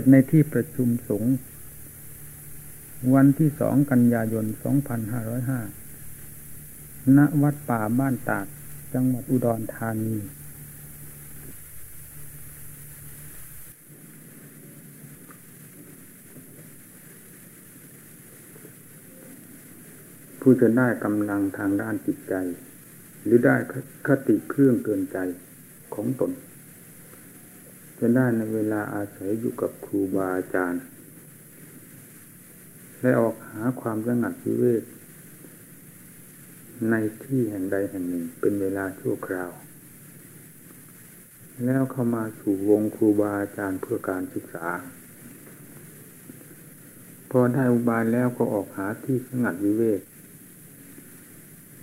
ศในที่ประชุมสงฆ์วันที่สองกันยายน 2505 ณ วัดป่าบ้านตาด จังหวัดอุดรธานี ผู้จะได้กำลังทางด้านจิตใจ หรือได้คติเครื่องเตือนใจของตน จะได้ในเวลาอาศัยอยู่กับครูบาอาจารย์ และออกหาความสงัดวิเวกในที่แห่งใดแห่งหนึ่งเป็นเวลาชั่วคราว แล้วเข้ามาสู่วงครูบาอาจารย์เพื่อการศึกษา พอได้อุบายแล้วก็ออกหาที่สงัดวิเวก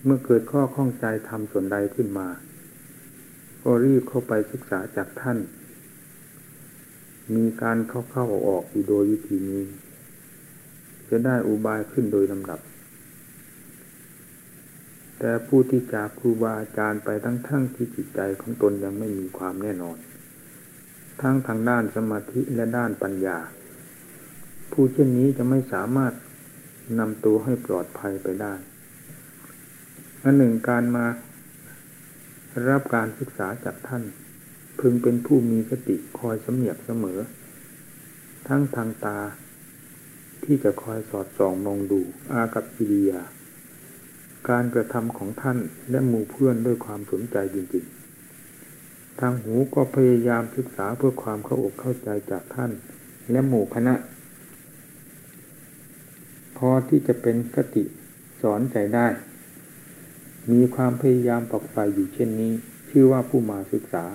เมื่อเกิดข้อข้องใจทำส่วนใดขึ้นมา ก็รีบเข้าไปศึกษาจากท่าน มีการเข้าเข้าออกอยู่โดยวิธีนี้ จะได้อุบายขึ้นโดยลำดับ แต่ผู้ที่จากครูบาอาจารย์ไปทั้งทั้งที่จิตใจของตนยังไม่มีความแน่นอน ทั้งทางด้านสมาธิและด้านปัญญา ผู้เช่นนี้จะไม่สามารถนำตัวให้ปลอดภัยไปได้อันหนึ่งการมารับการศึกษาจากท่าน พึงเป็นผู้มีสติคอยสำเนียกเสมอ ทั้งทางตา ที่จะคอยสอดส่องมองดูอากับกิริยา การกระทำของท่านและหมู่เพื่อนด้วยความสนใจจริงๆ ทางหูก็พยายามศึกษาเพื่อความเข้าอกเข้าใจจากท่าน และหมู่คณะ พอที่จะเป็นกติสอนใจได้ มีความพยายามปักไฟอยู่เช่นนี้ ชื่อว่าผู้มาศึกษา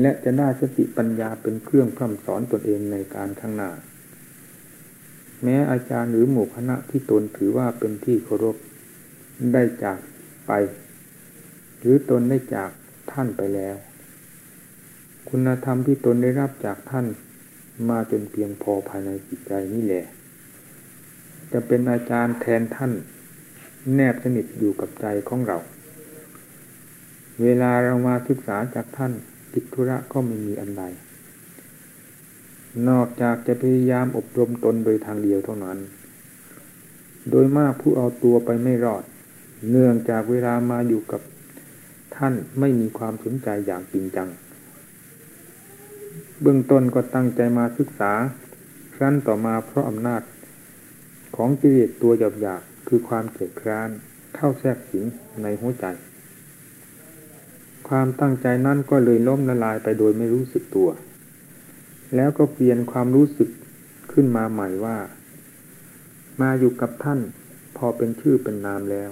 และจะได้สติปัญญาเป็นเครื่องพร่ำสอนตนเองในการข้างหน้า แม้อาจารย์หรือหมู่คณะที่ตนถือว่าเป็นที่เคารพได้จากไป หรือตนได้จากท่านไปแล้ว คุณธรรมที่ตนได้รับจากท่านมาจนเพียงพอภายในจิตใจนี่แหละ จะเป็นอาจารย์แทนท่าน แนบสนิทอยู่กับใจของเรา เวลาเรามาศึกษาจากท่าน กิจธุระก็ไม่มีอันใด นอกจากจะพยายามอบรมตนโดยทางเดียวเท่านั้น โดยมากผู้เอาตัวไปไม่รอด เนื่องจากเวลามาอยู่กับท่านไม่มีความสนใจอย่างจริงจัง เบื้องต้นก็ตั้งใจมาศึกษา ครั้นต่อมาเพราะอำนาจ ของกิเลสตัวหยาบหยาบคือความเกลียดคร้านเข้าแทรกสิงในหัวใจ ความตั้งใจนั่นก็เลยล้มละลายไปโดยไม่รู้สึกตัว แล้วก็เปลี่ยนความรู้สึกขึ้นมาใหม่ว่า มาอยู่กับท่านพอเป็นชื่อเป็นนามแล้ว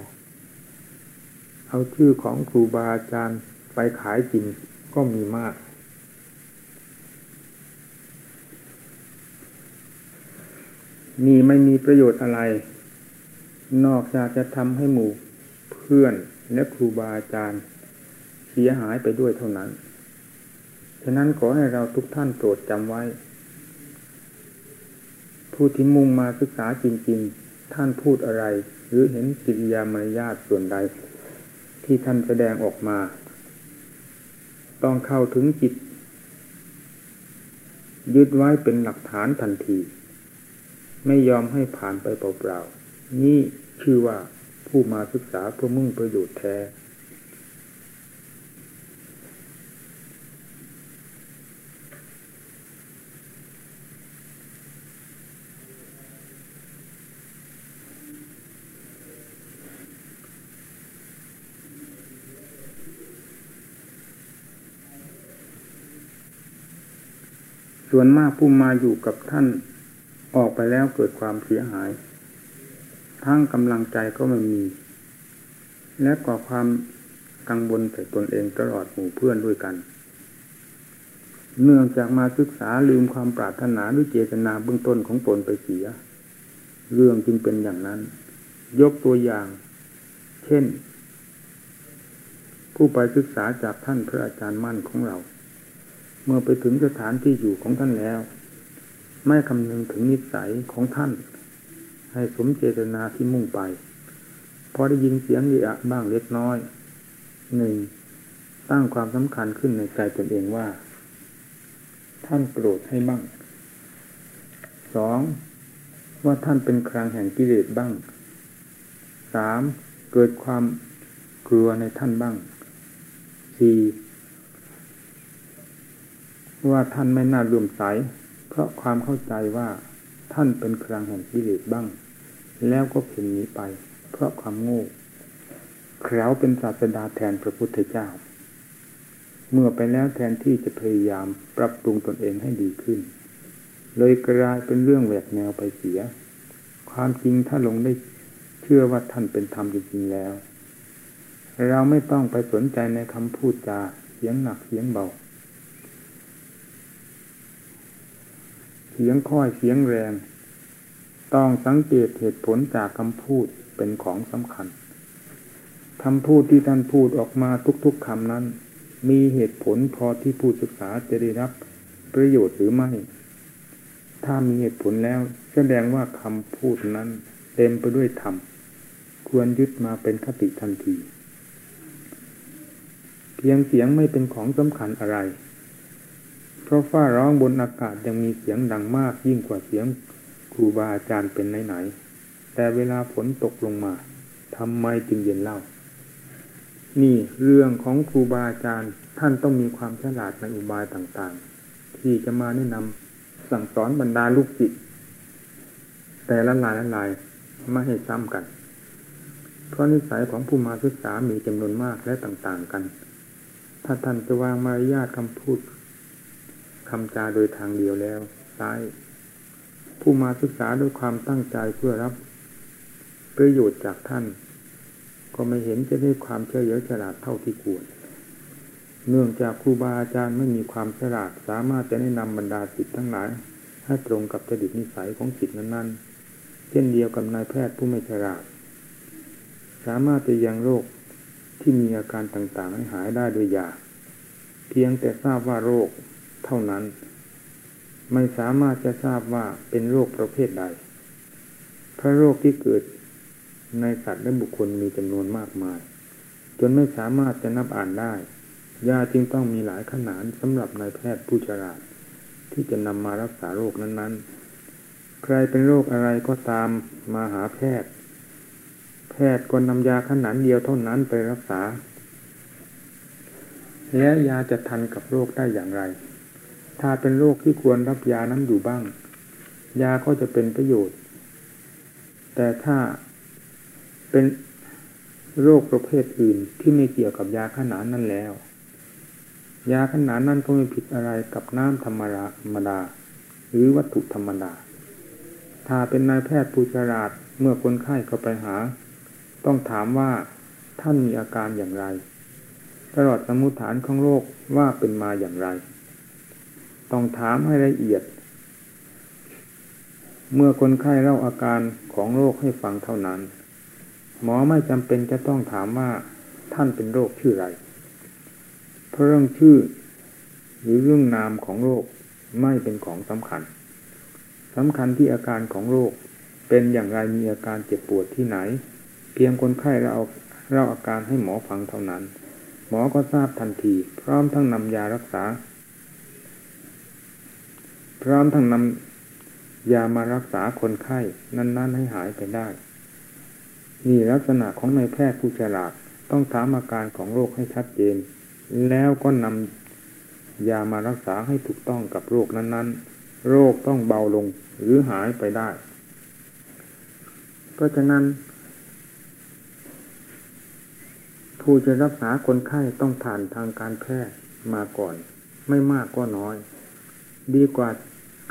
เอาชื่อของครูบาอาจารย์ไปขายจริงก็มีมากมีไม่มีประโยชน์อะไร นอกจากจะทำให้หมู่เพื่อนและครูบาอาจารย์ เสียหายไปด้วยเท่านั้น ฉะนั้นขอให้เราทุกท่านโปรดจำไว้ ผู้ที่มุ่งมาศึกษาจริง ๆ ท่านพูดอะไร หรือเห็นกิริยามารยาทส่วนใด ที่ท่านแสดงออกมา ต้องเข้าถึงจิต ยึดไว้เป็นหลักฐานทันที ไม่ยอมให้ผ่านไปเปล่าๆนี่ชื่อว่าผู้มาศึกษาเพื่อมุ่งประโยชน์แท้ ส่วนมากผู้มาอยู่กับท่านออกไปแล้วเกิดความเสียหาย ทั้งกำลังใจก็ไม่มี และก่อความกังวลใส่ตนเองตลอดหมู่เพื่อนด้วยกัน เนื่องจากมาศึกษาลืมความปรารถนาด้วยเจตนาเบื้องต้นของตนไปเสีย เรื่องจึงเป็นอย่างนั้น ยกตัวอย่าง เช่น ผู้ไปศึกษาจากท่านพระอาจารย์มั่นของเรา เมื่อไปถึงสถานที่อยู่ของท่านแล้ว ไม่คำนึงถึงนิสัยของท่าน ให้สมเจตนาที่มุ่งไป พอได้ยินเสียงเอะบ้างเล็กน้อยหนึ่งตั้งความสำคัญขึ้นในใจตนเองว่า ท่านโกรธให้บ้างสองว่าท่านเป็นครังแห่งกิเลสบ้างสามเกิดความกลัวในท่านบ้างสี่ ว่าท่านไม่น่าลืมใสเพราะความเข้าใจว่าท่านเป็นครังแห่งกิเลสบ้าง แล้วก็เพ่นหนีไป เพราะความโง่เขราเป็นศาสดาแทนพระพุทธเจ้า เมื่อไปแล้วแทนที่จะพยายามปรับปรุงตนเองให้ดีขึ้น เลยกลายเป็นเรื่องแหวกแนวไปเสีย ความจริงถ้าลงได้เชื่อว่าท่านเป็นธรรมจริงๆแล้ว เราไม่ต้องไปสนใจในคำพูดจาเสียงหนักเสียงเบา เสียงค่อยเสียงแรง ต้องสังเกตเหตุผลจากคำพูดเป็นของสำคัญคำพูดที่ท่านพูดออกมาทุกๆคำนั้น มีเหตุผลพอที่ผู้ศึกษาจะได้รับประโยชน์หรือไม่ ถ้ามีเหตุผลแล้วแสดงว่าคำพูดนั้นเต็มไปด้วยธรรม ควรยึดมาเป็นคติทันที เพียงเสียงไม่เป็นของสำคัญอะไร เพราะฟ้าร้องบนอากาศยังมีเสียงดังมากยิ่งกว่าเสียงครูบาอาจารย์เป็นไหนๆแต่เวลาฝนตกลงมาทำไมจึงเย็นเล่า นี่เรื่องของครูบาอาจารย์ท่านต้องมีความฉลาดในอุบายต่างๆ ที่จะมาแนะนำสั่งสอนบรรดาลูกศิษย์แต่ละลายละลายไม่ให้ซ้ำกัน เพราะนิสัยของผู้มาศึกษามีจำนวนมากและต่างๆกัน ถ้าท่านจะวางมารยาทคำพูด คำจาโดยทางเดียวแล้วซ้าย ผู้มาศึกษาด้วยความตั้งใจเพื่อรับ ประโยชน์จากท่าน ก็ไม่เห็นจะได้ความเฉลียวฉลาดเท่าที่ควร เนื่องจากครูบาอาจารย์ไม่มีความฉลาดสามารถจะแนะนำบรรดาจิตทั้งหลาย ให้ตรงกับจริตนิสัยของจิตนั้นๆ เช่นเดียวกับนายแพทย์ผู้ไม่ฉลาด สามารถจะยังโรคที่มีอาการต่างๆให้หายได้โดยยาเพียงแต่ทราบว่าโรค เท่านั้น ไม่สามารถจะทราบว่าเป็นโรคประเภทใด เพราะโรคที่เกิดในสัตว์และบุคคลมีจำนวนมากมาย จนไม่สามารถจะนับอ่านได้ ยาจึงต้องมีหลายขนาดสำหรับนายแพทย์ผู้ฉลาด ที่จะนำมารักษาโรคนั้นๆ ใครเป็นโรคอะไรก็ตามมาหาแพทย์ แพทย์ก็นำยาขนาดเดียวเท่านั้นไปรักษา แล้วยาจะทันกับโรคได้อย่างไร ถ้าเป็นโรคที่ควรรับยานั้นอยู่บ้าง ยาก็จะเป็นประโยชน์ แต่ถ้าเป็นโรคประเภทอื่นที่ไม่เกี่ยวกับยาขนานนั่นแล้ว ยาขนานนั่นก็ไม่ผิดอะไรกับน้ำธรรมดาธรรมดา หรือวัตถุธรรมดา ถ้าเป็นนายแพทย์ผู้ฉลาดเมื่อคนไข้เข้าไปหา ต้องถามว่าท่านมีอาการอย่างไร ตลอดสมุฐานของโรคว่าเป็นมาอย่างไร ต้องถามให้ละเอียด เมื่อคนไข้เล่าอาการของโรคให้ฟังเท่านั้น หมอไม่จำเป็นจะต้องถามว่าท่านเป็นโรคชื่อไร เพราะเรื่องชื่อ หรือเรื่องนามของโรคไม่เป็นของสำคัญสำคัญที่อาการของโรคเป็นอย่างไรมีอาการเจ็บปวดที่ไหน เพียงคนไข้เราเอาเล่าอาการให้หมอฟังเท่านั้น หมอก็ทราบทันที พร้อมทั้งนำยารักษา พร้อมทั้งนำยามารักษาคนไข้ นั้น ๆ ให้หายไปได้ นี่ลักษณะของนายแพทย์ผู้ฉลาดต้องถามอาการของโรคให้ชัดเจน แล้วก็นำยามารักษาให้ถูกต้องกับโรคนั้น ๆ โรคต้องเบาลงหรือหายไปได้ เพราะฉะนั้น ผู้จะรักษาคนไข้ต้องผ่านทางการแพทย์มาก่อน ไม่มากก็น้อย ดีกว่า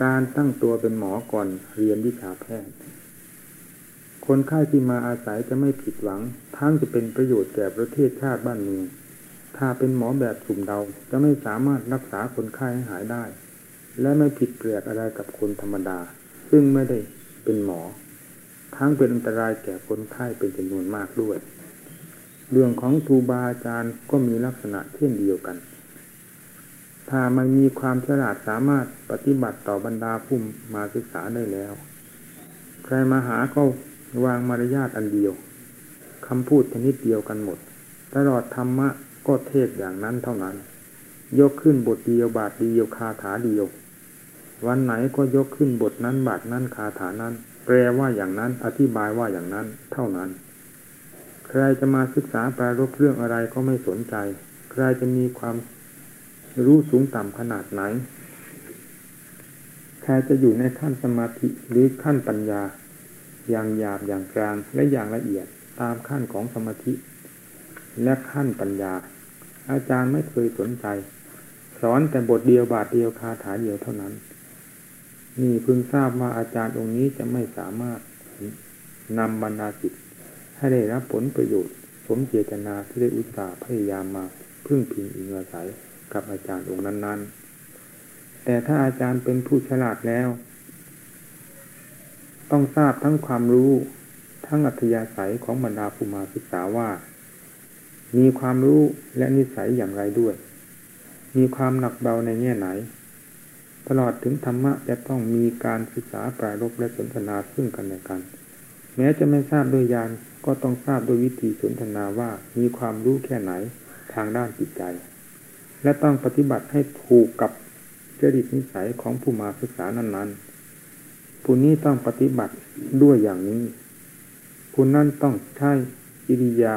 การตั้งตัวเป็นหมอก่อนเรียนวิชาแพทย์ คนไข้ที่มาอาศัยจะไม่ผิดหวัง ทั้งจะเป็นประโยชน์แก่ประเทศชาติบ้านเมือง ถ้าเป็นหมอแบบสุ่มเดาจะไม่สามารถรักษาคนไข้ให้หายได้ และไม่ผิดแปลกอะไรกับคนธรรมดา ซึ่งไม่ได้เป็นหมอ ทั้งเป็นอันตรายแก่คนไข้เป็นจำนวนมากด้วย เรื่องของครูบาอาจารย์ก็มีลักษณะเช่นเดียวกันามันมีความฉลาดสามารถปฏิบัติต่อบรรดาผู้มาศึกษาได้แล้ว ใครมาหาก็วางมารยาทอันเดียวคำพูดชนิดเดียวกันหมด ตลอดธรรมะก็เทศอย่างนั้นเท่านั้น ยกขึ้นบทเดียวบาทเดียวคาถาเดียว วันไหนก็ยกขึ้นบทนั้นบาทนั้นคาถานั้น แปลว่าอย่างนั้นอธิบายว่าอย่างนั้นเท่านั้น ใครจะมาศึกษาแปลรบเรื่องอะไรก็ไม่สนใจ ใครจะมีความ รู้สูงต่ำขนาดไหนใครจะอยู่ในขั้นสมาธิหรือขั้นปัญญา อย่างหยาบอย่างกลางและอย่างละเอียดตามขั้นของสมาธิ และขั้นปัญญา อาจารย์ไม่เคยสนใจ สอนแต่บทเดียวบาทเดียวคาถาเดียวเท่านั้น นี่พึงทราบว่าอาจารย์องค์นี้จะไม่สามารถนำบรรดาจิตให้ได้รับผลประโยชน์ สมเจตนาที่ได้อุตส่าห์พยายามมาพึ่งพิงอิงอาศัย กับอาจารย์องค์นั้น ๆ แต่ถ้าอาจารย์เป็นผู้ฉลาดแล้ว ต้องทราบทั้งความรู้ทั้งอัธยาศัยของบรรดาภูมาศึกษาว่า มีความรู้และนิสัยอย่างไรด้วย มีความหนักเบาในแง่ไหน ตลอดถึงธรรมะจะต้องมีการศึกษาปรารบและสนทนาซึ่งกันและกัน แม้จะไม่ทราบด้วยยานก็ต้องทราบด้วยวิธีสนทนาว่ามีความรู้แค่ไหนทางด้านจิตใจ และต้องปฏิบัติให้ถูกกับจริตนิสัยของผู้มาศึกษานั้น ๆ ผู้นี้ต้องปฏิบัติด้วยอย่างนี้ ผู้นั้นต้องใช้อิริยา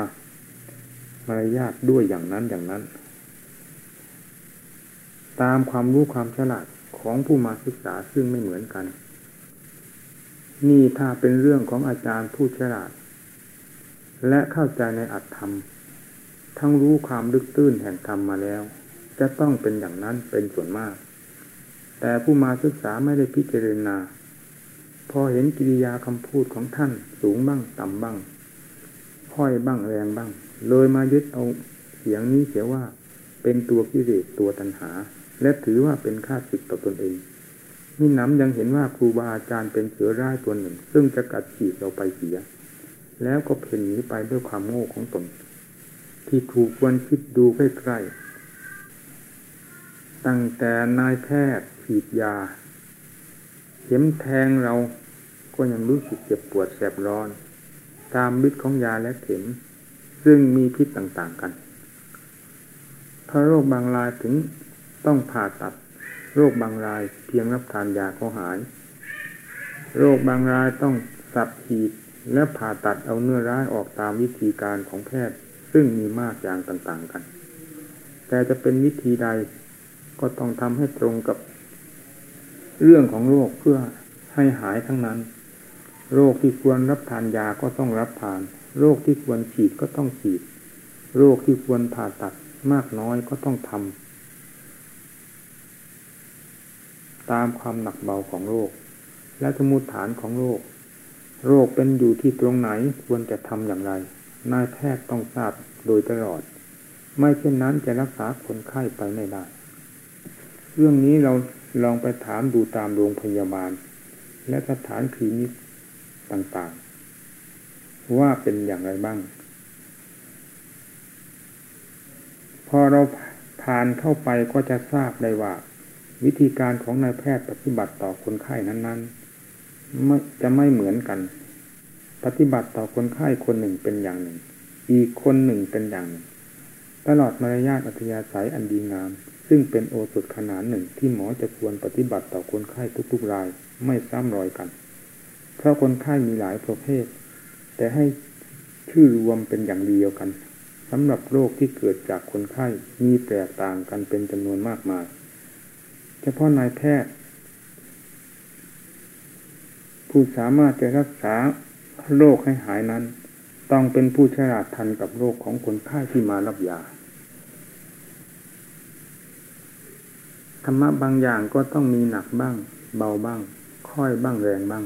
มารยาทด้วยอย่างนั้นอย่างนั้น ตามความรู้ความฉลาดของผู้มาศึกษาซึ่งไม่เหมือนกัน นี่ถ้าเป็นเรื่องของอาจารย์ผู้ฉลาด และเข้าใจในอัตธรรม ทั้งรู้ความลึกตื้นแห่งธรรมมาแล้ว จะต้องเป็นอย่างนั้นเป็นส่วนมาก แต่ผู้มาศึกษาไม่ได้พิจารณา พอเห็นกิริยาคำพูดของท่านสูงบ้างต่ำบ้างค่อยบ้างแรงบ้าง เลยมายึดเอาเสียงนี้เสียว่า เป็นตัวกิเลสตัวตัณหา และถือว่าเป็นค่าศึกต่อตนเองนี่น้ำยังเห็นว่าครูบาอาจารย์เป็นเสือร้ายตัวหนึ่ง ซึ่งจะกัดขีดเราไปเสีย แล้วก็เพ่นหนีไปด้วยความโง่ของตน ที่ถูกควรคิดดูใกล้ๆ ตั้งแต่นายแพทย์ฉีดยา เข็มแทงเราก็ยังรู้สึกเจ็บปวดแสบร้อน ตามฤทธิ์ของยาและเข็ม ซึ่งมีพิษต่างๆกัน ถ้าโรคบางรายถึงต้องผ่าตัด โรคบางรายเพียงรับทานยาก็หาย โรคบางรายต้องสับฉีดและผ่าตัดเอาเนื้อร้ายออกตามวิธีการของแพทย์ ซึ่งมีมากอย่างต่างๆกัน แต่จะเป็นวิธีใด ก็ต้องทำให้ตรงกับเรื่องของโรคเพื่อให้หายทั้งนั้น โรคที่ควรรับทานยาก็ต้องรับทาน โรคที่ควรฉีดก็ต้องฉีด โรคที่ควรผ่าตัดมากน้อยก็ต้องทำตามความหนักเบาของโรค และสมุดฐานของโรค โรคเป็นอยู่ที่ตรงไหนควรจะทำอย่างไร นายแพทย์ต้องทราบโดยตลอด ไม่เช่นนั้นจะรักษาคนไข้ไปไม่ได้ เรื่องนี้เราลองไปถามดูตามโรงพยาบาล และสถานคลินิกต่างๆ ว่าเป็นอย่างไรบ้าง พอเราผ่านเข้าไปก็จะทราบได้ว่า วิธีการของนายแพทย์ปฏิบัติต่อคนไข้นั้นๆจะไม่เหมือนกัน ปฏิบัติต่อคนไข้คนหนึ่งเป็นอย่างหนึ่ง อีกคนหนึ่งเป็นอย่างหนึ่ง ตลอดมารยาทอัธยาศัยอันดีงาม ซึ่งเป็นโอสถขนาดหนึ่งที่หมอจะควรปฏิบัติต่อคนไข้ทุกๆรายไม่ซ้ำรอยกัน เพราะคนไข้มีหลายประเภท แต่ให้ชื่อรวมเป็นอย่างเดียวกันสำหรับโรคที่เกิดจากคนไข้มีแตกต่างกันเป็นจำนวนมากมาย เฉพาะนายแพทย์ ผู้สามารถจะรักษาโรคให้หายนั้น ต้องเป็นผู้ฉลาดทันกับโรคของคนไข้ที่มารับยา ธรรมะบางอย่างก็ต้องมีหนักบ้าง เบาบ้าง ค่อยบ้างแรงบ้าง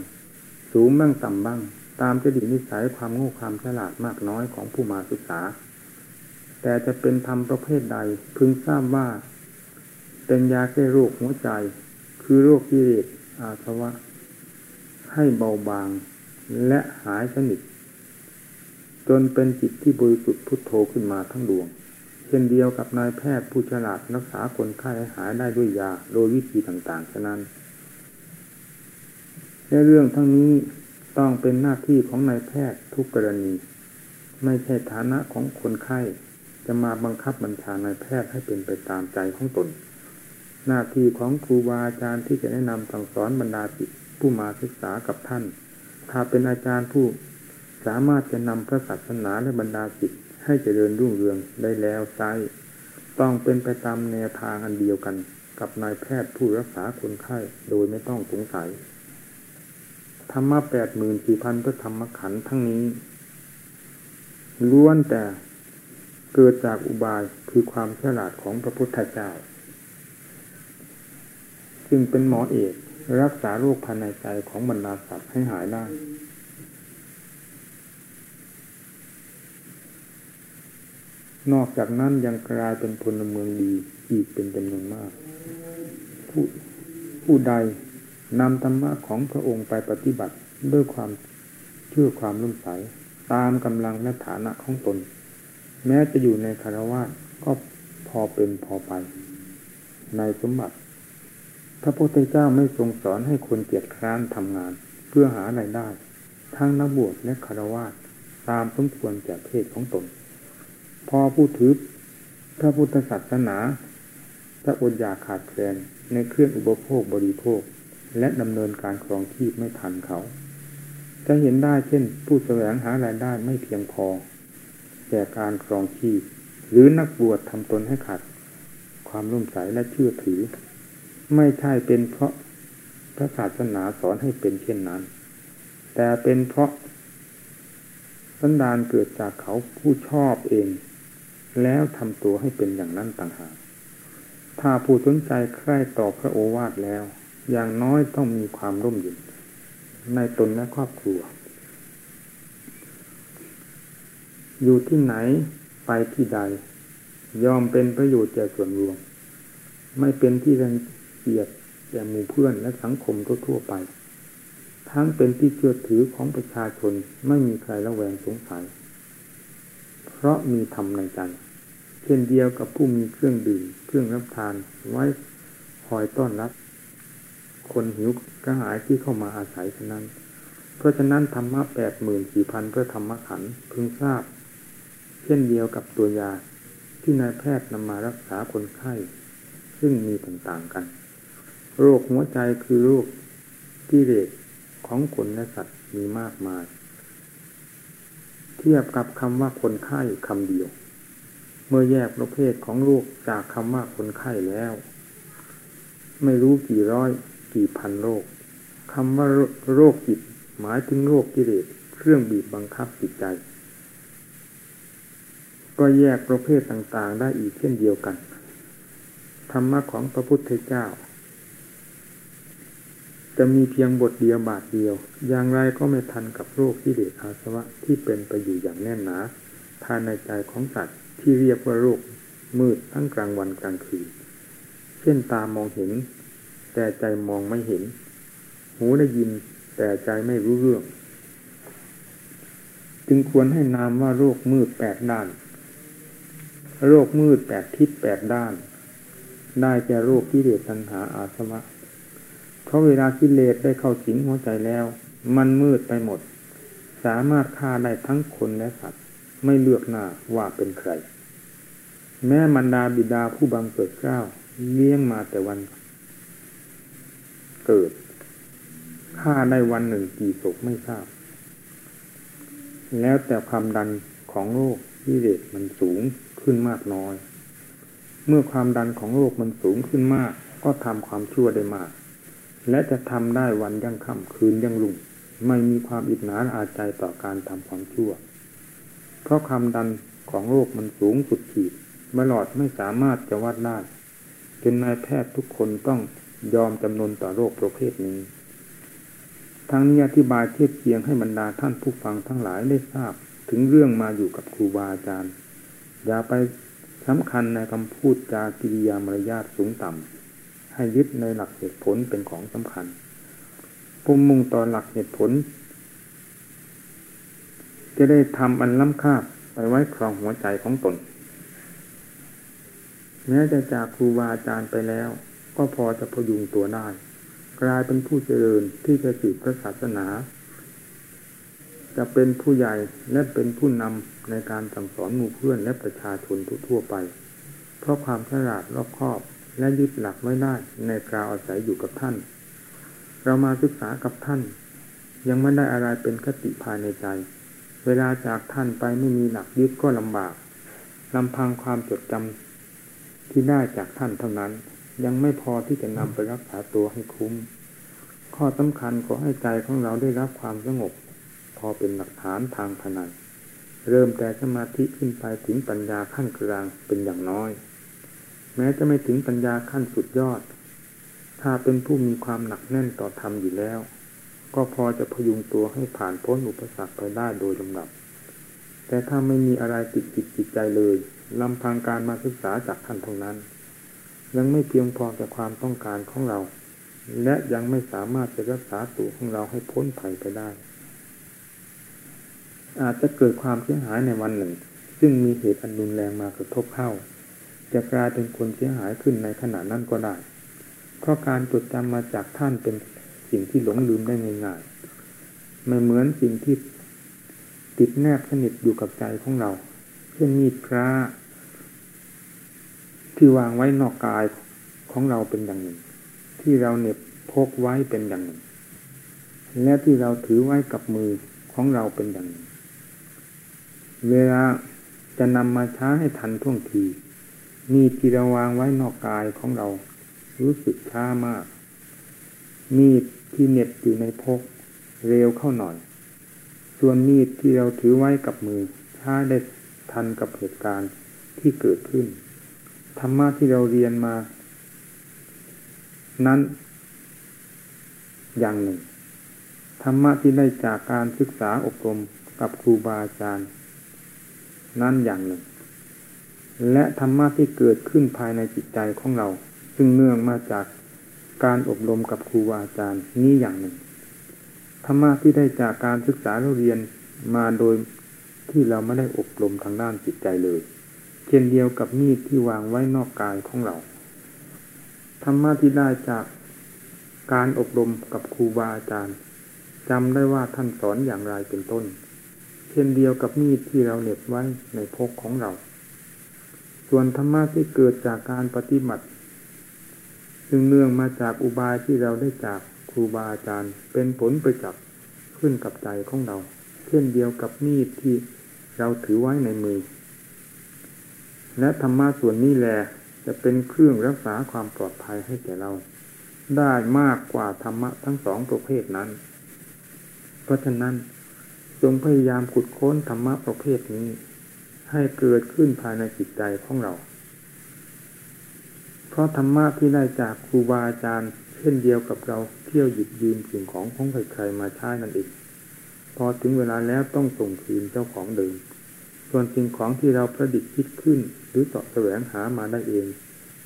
สูงบ้างต่ำบ้าง ตามจดินิสัยความโง่ความฉลาดมากน้อยของผู้มาศึกษา แต่จะเป็นธรรมประเภทใดพึงทราบว่า เป็นยาแก้โรคหัวใจ คือโรคกิเลสอาสวะ ให้เบาบาง และหายสนิทจนเป็นจิตที่บริสุทธิ์พุทโธขึ้นมาทั้งดวง เช่นเดียวกับนายแพทย์ผู้ฉลาดรักษาคนไข้หายได้ด้วยยาโดยวิธีต่างๆ ฉะนั้นในเรื่องทั้งนี้ต้องเป็นหน้าที่ของนายแพทย์ทุกกรณี ไม่ใช่ฐานะของคนไข้จะมาบังคับบัญชานายแพทย์ให้เป็นไปตามใจของตน หน้าที่ของครูบาอาจารย์ที่จะแนะนำสั่งสอนบรรดาศิษย์ผู้มาศึกษากับท่าน ถ้าเป็นอาจารย์ผู้สามารถจะนำพระศาสนาและบรรดาศิษย์ ให้เจริญรุ่งเรืองได้แล้วไซต้องเป็นไปตามแนวทางอันเดียวกัน กับนายแพทย์ผู้รักษาคนไข้โดยไม่ต้องสงสัย ธรรมะแปดหมื่นสี่พันพระธรรมขันธ์ทั้งนี้ ล้วนแต่เกิดจากอุบายคือความฉลาดของพระพุทธเจ้า จึงเป็นหมอเอกรักษาโรคภายในใจของบรรดาสัตว์ให้หายได้ นอกจากนั้นยังกลายเป็นพลเมืองดีอีกเป็นจำนวนมาก ผู้ผู้ใดนำธรรมะของพระองค์ไปปฏิบัติด้วยความเชื่อความรุ่มใสตามกำลังและฐานะของตน แม้จะอยู่ในคารวะก็พอเป็นพอไป ในสมบัติพระพุทธเจ้าไม่ทรงสอนให้คนเกียจคร้านทำงาน เพื่อหาไรายได้ ทั้งนักบวชและคารวะตามสมควรแก่เพศของตน พอผู้ถือพระพุทธศาสนาพระอดอยากขาดแคลนในเครื่องอุปโภคบริโภค และดำเนินการครองชีพไม่ทันเขา จะเห็นได้เช่น ผู้แสวงหารายได้ไม่เพียงพอแก่การครองชีพ หรือนักบวชทำตนให้ขาดความร่มใสและเชื่อถือ ไม่ใช่เป็นเพราะพระศาสนาสอนให้เป็นเช่นนั้น แต่เป็นเพราะสันดานเกิดจากเขาผู้ชอบเอง แล้วทำตัวให้เป็นอย่างนั้นต่างหากถ้าผู้สนใจใคร่ต่อพระโอวาทแล้ว อย่างน้อยต้องมีความร่มเย็นในตนและครอบครัว อยู่ที่ไหนไปที่ใด ยอมเป็นประโยชน์แก่ส่วนรวม ไม่เป็นที่รังเกียจแก่หมู่เพื่อนและสังคมทั่วๆไป ทั้งเป็นที่เชื่อถือของประชาชนไม่มีใครละแวงสงสัย เพราะมีธรรมในใจ ช่นเดียวกับผู้มีเครื่องดื่มเครื่องรับทานไว้คอยต้อนรับ คนหิวกระหายที่เข้ามาอาศัยฉะนั้น เพราะฉะนั้นธรรมะแปดหมื่นสี่พันเพื่อธรรมขันพึงทราบ เช่นเดียวกับตัวยาที่นายแพทย์นำมารักษาคนไข้ ซึ่งมีต่างๆกัน โรคหัวใจคือโรคที่เรกของคนและสัตว์มีมากมาย เทียบกับคำว่าคนไข้คำเดียว เมื่อแยกประเภทของโรคจากคำว่าคนไข้แล้ว ไม่รู้กี่ร้อยกี่พันโรคคำว่าโรคจิตหมายถึงโรคกิเลสเครื่องบีบบังคับจิตใจ ก็แยกประเภทต่างๆ ได้อีกเช่นเดียวกัน ธรรมะของพระพุทธเจ้า จะมีเพียงบทเดียวบาทเดียว อย่างไรก็ไม่ทันกับโรคกิเลสอาสวะที่เป็นไปอยู่อย่างแน่นหนาภายในใจของสัตว์ ที่เรียกว่าโรคมืดทั้งกลางวันกลางคืน เช่นตามองเห็น แต่ใจมองไม่เห็น หูได้ยินแต่ใจไม่รู้เรื่อง จึงควรให้นามว่าโรคมืดแปดด้าน โรคมืดแปดทิศแปดด้าน ได้แก่โรคกิเลสตัณหาอาสวะเพราะเวลากิเลสได้เข้าสิงหัวใจแล้ว มันมืดไปหมด สามารถฆ่าได้ทั้งคนและสัตว์ ไม่เลือกหน้าว่าเป็นใคร แม้มันดาบิดาผู้บังเกิดเกล้าเลี้ยงมาแต่วันเกิดฆ่าได้วันหนึ่งกี่ศพไม่ทราบ แล้วแต่ความดันของโรคที่เด็กมันสูงขึ้นมากน้อย เมื่อความดันของโรคมันสูงขึ้นมาก ก็ทำความชั่วได้มาก และจะทำได้วันยังค่ำคืนยังลุ่งไม่มีความอิจฉาอาใจต่อการทำความชั่ว เพราะความดันของโรคมันสูงสุดขีดบลอดไม่สามารถจะวัดได้จนนายแพทย์ทุกคนต้องยอมจำนนต่อโรคประเภทนี้ ทั้งนี้อธิบายเทียบเคียงให้บรรดาท่านผู้ฟังทั้งหลายได้ทราบ ถึงเรื่องมาอยู่กับครูบาอาจารย์ อย่าไปสำคัญในคำพูดจากิริยามารยาทสูงต่ำให้ยึดในหลักเหตุผลเป็นของสำคัญปุ่มมุ่งต่อหลักเหตุผล จะได้ทำอันล้ำค่าไปไว้ครองหัวใจของตน แม้จะจากครูบาอาจารย์ไปแล้ว ก็พอจะพยุงตัวได้ กลายเป็นผู้เจริญที่จะสืบพระศาสนา จะเป็นผู้ใหญ่และเป็นผู้นำในการสั่งสอนหมู่เพื่อนและประชาชนทั่วไป เพราะความฉลาดรอบคอบและยึดหลักไม่ได้ในกราวอาศัยอยู่กับท่าน เรามาศึกษากับท่าน ยังไม่ได้อะไรเป็นคติภายในใจ เวลาจากท่านไปไม่มีหลักยึดก็ลำบากลำพังความจดจำที่ได้จากท่านเท่านั้น ยังไม่พอที่จะนำไปรักษาตัวให้คุ้ม ข้อสำคัญขอให้ใจของเราได้รับความสงบ พอเป็นหลักฐานทางภายในเริ่มแต่สมาธิขึ้นไปถึงปัญญาขั้นกลางเป็นอย่างน้อย แม้จะไม่ถึงปัญญาขั้นสุดยอด ถ้าเป็นผู้มีความหนักแน่นต่อธรรมอยู่แล้ว ก็พอจะพยุงตัวให้ผ่านพ้นอุปสรรคไปได้โดยลำดับ แต่ถ้าไม่มีอะไรติดจิตจิตใจเลยลำพังการมาศึกษาจากท่านเท่านั้น ยังไม่เพียงพอแก่ความต้องการของเรา และยังไม่สามารถจะรักษาตัวของเราให้พ้นภัยไปได้ อาจจะเกิดความเสียหายในวันหนึ่ง ซึ่งมีเหตุอันรุนแรงมากระทบเข้า จะกลายเป็นคนเสียหายขึ้นในขณะนั้นก็ได้เพราะการจดจำมาจากท่านเป็น สิ่งที่หลงลืมได้ง่ายๆไม่เหมือนสิ่งที่ติดแนบสนิทอยู่กับใจของเรา เช่นมีดพระที่วางไว้นอกกายของเราเป็นอย่างหนึ่ง ที่เราเน็บพกไว้เป็นอย่างหนึ่ง และที่เราถือไว้กับมือของเราเป็นอย่างหนึ่ง เวลาจะนำมาช้าให้ทันท่วงทีมีดที่เราวางไว้นอกกายของเรา รู้สึกช้ามาก มีด ที่เน็บอยู่ในพกเร็วเข้าหน่อย ส่วนมีดที่เราถือไว้กับมือช้าได้ทันกับเหตุการณ์ที่เกิดขึ้น ธรรมะที่เราเรียนมา นั้น อย่างหนึ่ง ธรรมะที่ได้จากการศึกษาอบรมกับครูบาอาจารย์ นั้นอย่างหนึ่ง และธรรมะที่เกิดขึ้นภายในจิตใจของเรา ซึ่งเนื่องมาจาก การอบรมกับครูบาอาจารย์นี้อย่างหนึ่ง ธรรมะที่ได้จากการศึกษาเราเรียนมาโดยที่เราไม่ได้อบรมทางด้านจิตใจเลย เช่นเดียวกับมีดที่วางไว้นอกกายของเรา ธรรมะที่ได้จากการอบรมกับครูบาอาจารย์จำได้ว่าท่านสอนอย่างไรเป็นต้น เช่นเดียวกับมีดที่เราเหน็บไว้ในพกของเรา ส่วนธรรมะที่เกิดจากการปฏิบัติ ซึ่งเนื่องมาจากอุบายที่เราได้จากครูบาอาจารย์ เป็นผลประจักษ์ขึ้นกับใจของเรา เช่นเดียวกับมีดที่เราถือไว้ในมือ และธรรมะส่วนนี้แหละจะเป็นเครื่องรักษาความปลอดภัยให้แก่เรา ได้มากกว่าธรรมะทั้งสองประเภทนั้น เพราะฉะนั้นจงพยายามขุดค้นธรรมะประเภทนี้ ให้เกิดขึ้นภายในจิตใจของเรา ราะธรรมะที่ได้จากครูบาอาจารย์ เช่นเดียวกับเราเที่ยวหยิบยืมสิ่งของของใครๆมาใช้นั่นเองพอถึงเวลาแล้วต้องส่งคืนเจ้าของเดิม ส่วนสิ่งของที่เราประดิษฐ์คิดขึ้น หรือต่อแสวงหามาได้เอง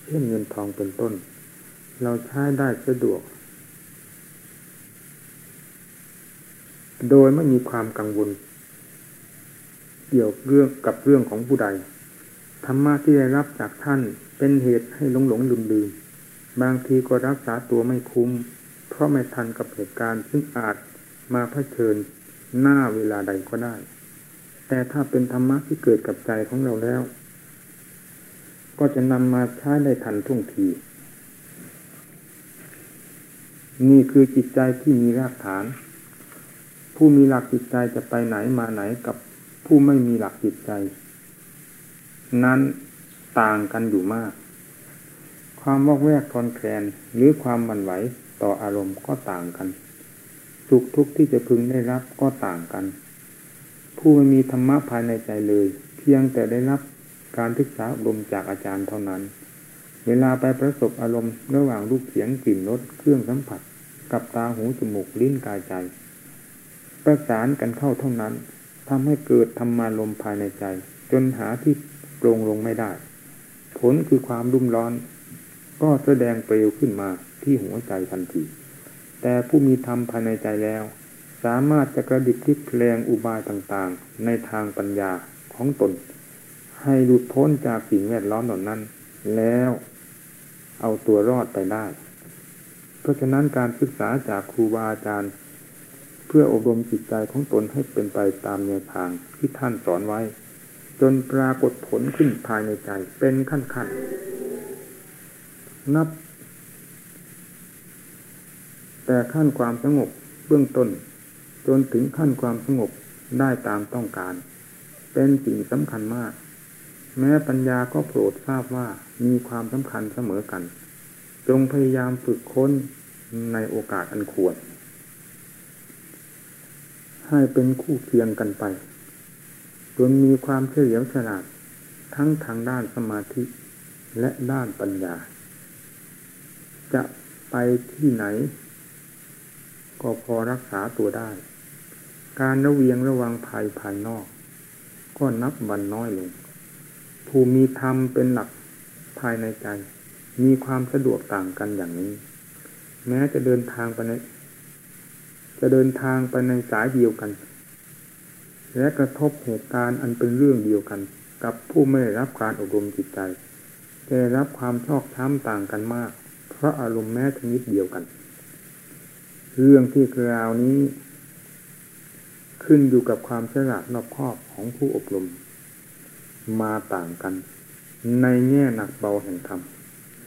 เช่นเงินทองเป็นต้น เราใช้ได้สะดวก โดยไม่มีความกังวล เกี่ยวเรื่องกับเรื่องของผู้ใดธรรมะที่ได้รับจากท่าน เป็นเหตุให้หลงหลงลืมลืมบางทีก็รักษาตัวไม่คุ้ม เพราะไม่ทันกับเหตุการณ์ซึ่งอาจมาเผชิญหน้าเวลาใดก็ได้ แต่ถ้าเป็นธรรมะที่เกิดกับใจของเราแล้ว ก็จะนำมาใช้ได้ทันท่วงที นี่คือจิตใจที่มีรากฐาน ผู้มีหลักจิตใจจะไปไหนมาไหนกับผู้ไม่มีหลักจิตใจ นั้น ต่างกันอยู่มาก ความวอกแวกทอนแคลนหรือความบันไหวต่ออารมณ์ก็ต่างกัน สุขทุกข์ที่จะพึงได้รับก็ต่างกัน ผู้ไม่มีธรรมะภายในใจเลย เพียงแต่ได้รับการศึกษาอบรมจากอาจารย์เท่านั้น เวลาไปประสบอารมณ์ระหว่างรูปเสียงกลิ่นรสเครื่องสัมผัส กับตาหูจมูกลิ้นกายใจ ประสานกันเข้าเท่านั้นทำให้เกิดธรรมารมภายในใจ จนหาที่โปร่งลงไม่ได้ ลคือความรุ่มร้อน ก็แสดงเปลวขึ้นมาที่หัวใจทันที แต่ผู้มีธรรมภายในใจแล้ว สามารถจะกระดิกพลิกแปลงอุบายต่างๆ ในทางปัญญาของตน ให้หลุดพ้นจากสิ่งแวดล้อมเหล่านั้น แล้วเอาตัวรอดไปได้ เพราะฉะนั้นการศึกษาจากครูบาอาจารย์ เพื่ออบรมจิตใจของตนให้เป็นไปตามแนวทางที่ท่านสอนไว้ นปรากฏผลขึ้นภายในใจ เป็นขั้นขั้นนับ แต่ขั้นความสงบเบื้องต้น จนถึงขั้นความสงบได้ตามต้องการ เป็นสิ่งสำคัญมาก แม้ปัญญาก็โปรดทราบว่ามีความสำคัญเสมอกัน จงพยายามฝึกค้นในโอกาสอันควร ให้เป็นคู่เคียงกันไป จนมีความเฉลียวฉลาดทั้งทางด้านสมาธิและด้านปัญญา จะไปที่ไหน ก็พอรักษาตัวได้ การระเวียงระวังภัยภายนอก ก็นับวันน้อยลงภูมิธรรมเป็นหลักภายในใจ มีความสะดวกต่างกันอย่างนี้ แม้จะเดินทางไปในจะเดินทางไปในสายเดียวกัน และกระทบเหตุการณ์อันเป็นเรื่องเดียวกัน กับผู้ไม่ได้รับการอบรมจิตใจจะรับความชอกช้ำต่างกันมาก เพราะอารมณ์แม้ชนิดเดียวกัน เรื่องที่กล่าวนี้ ขึ้นอยู่กับความฉลาดนอบคอบของผู้อบรม มาต่างกัน ในแง่หนักเบาแห่งธรรม